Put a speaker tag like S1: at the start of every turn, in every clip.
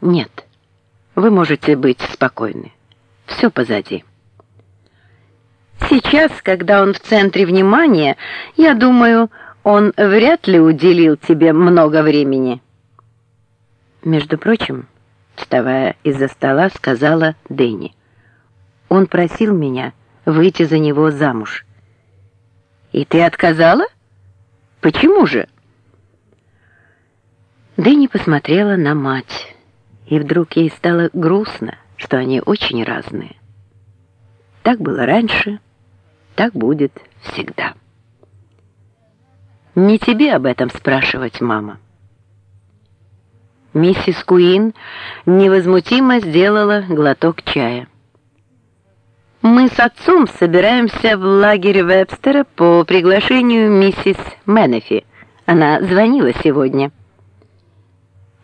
S1: Нет, вы можете быть спокойны. Все позади. Сейчас, когда он в центре внимания, я думаю, он вряд ли уделил тебе много времени. Между прочим, вставая из-за стола, сказала Дэнни. Он просил меня выйти за него замуж. И ты отказала? Почему же? Дэнни посмотрела на мать, и вдруг ей стало грустно, что они очень разные. Так было раньше, так будет всегда. Не тебе об этом спрашивать, мама. Миссис Куин невозмутимо сделала глоток чая. Мы с отцом собираемся в лагерь Вебстера по приглашению миссис Менефи. Она звонила сегодня.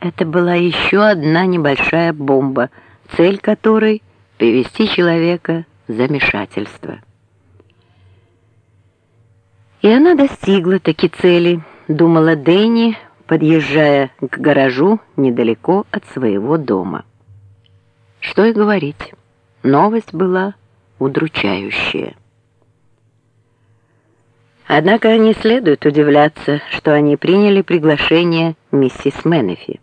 S1: Это была еще одна небольшая бомба, цель которой — привести человека в замешательство. И она достигла таки цели, думала Дэнни, подъезжая к гаражу недалеко от своего дома. Что и говорить, новость была удручающее. Однако не следует удивляться, что они приняли приглашение миссис Менефи.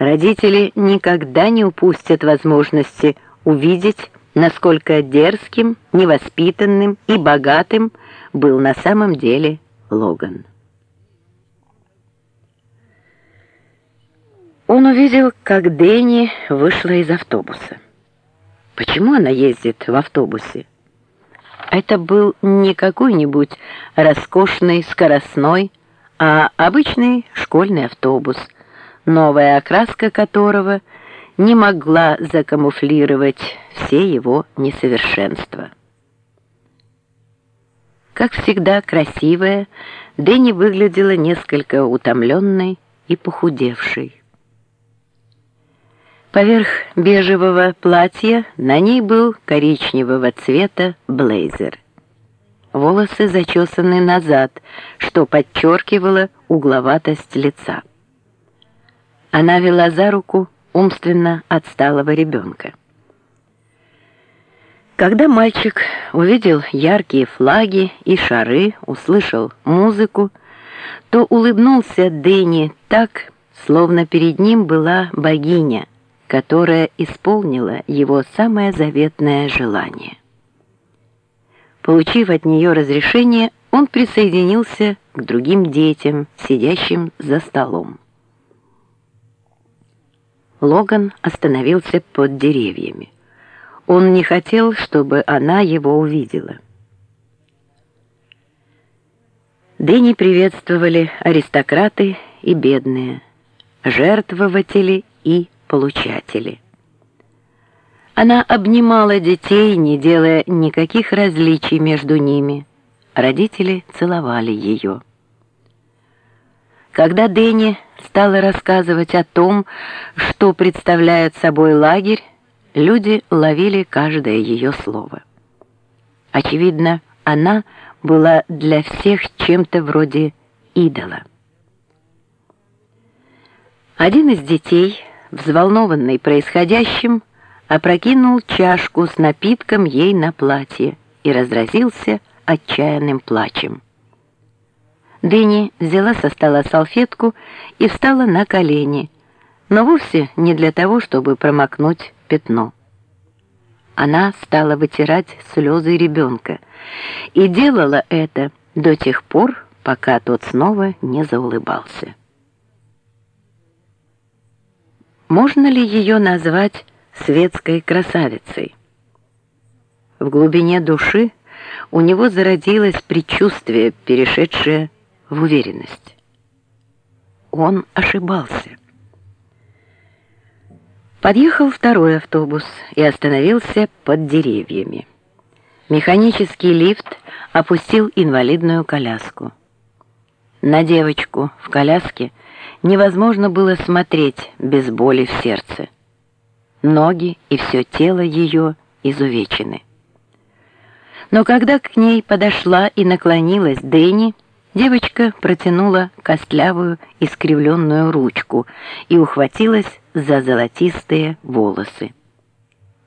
S1: Родители никогда не упустят возможности увидеть, насколько дерзким, невоспитанным и богатым был на самом деле Логан. Он увидел, как Дэнни вышла из автобуса. Почему она ездит в автобусе? Это был не какой-нибудь роскошный скоростной, а обычный школьный автобус, новая окраска которого не могла закамуфлировать все его несовершенства. Как всегда красивая, Дэнни выглядела несколько утомленной и похудевшей. Поверх бежевого платья на ней был коричневого цвета блейзер. Волосы зачесаны назад, что подчеркивало угловатость лица. Она вела за руку умственно отсталого ребенка. Когда мальчик увидел яркие флаги и шары, услышал музыку, то улыбнулся Дэнни так, словно перед ним была богиня, которая исполнила его самое заветное желание. Получив от нее разрешение, он присоединился к другим детям, сидящим за столом. Логан остановился под деревьями. Он не хотел, чтобы она его увидела. Дэнни приветствовали аристократы и бедные, жертвователи и получатели. Она обнимала детей, не делая никаких различий между ними. Родители целовали ее. Когда Дэнни стала рассказывать о том, что представляет собой лагерь, люди ловили каждое ее слово. Очевидно, она была для всех чем-то вроде идола. Один из детей взволнованный происходящим, опрокинул чашку с напитком ей на платье и разразился отчаянным плачем. Дэнни взяла со стола салфетку и встала на колени, но вовсе не для того, чтобы промокнуть пятно. Она стала вытирать слезы ребенка и делала это до тех пор, пока тот снова не заулыбался. Можно ли ее назвать светской красавицей? В глубине души у него зародилось предчувствие, перешедшее в уверенность. Он ошибался. Подъехал второй автобус и остановился под деревьями. Механический лифт опустил инвалидную коляску. На девочку в коляске невозможно было смотреть без боли в сердце. Ноги и все тело ее изувечены. Но когда к ней подошла и наклонилась Дэнни, Девочка протянула костлявую искривленную ручку и ухватилась за золотистые волосы.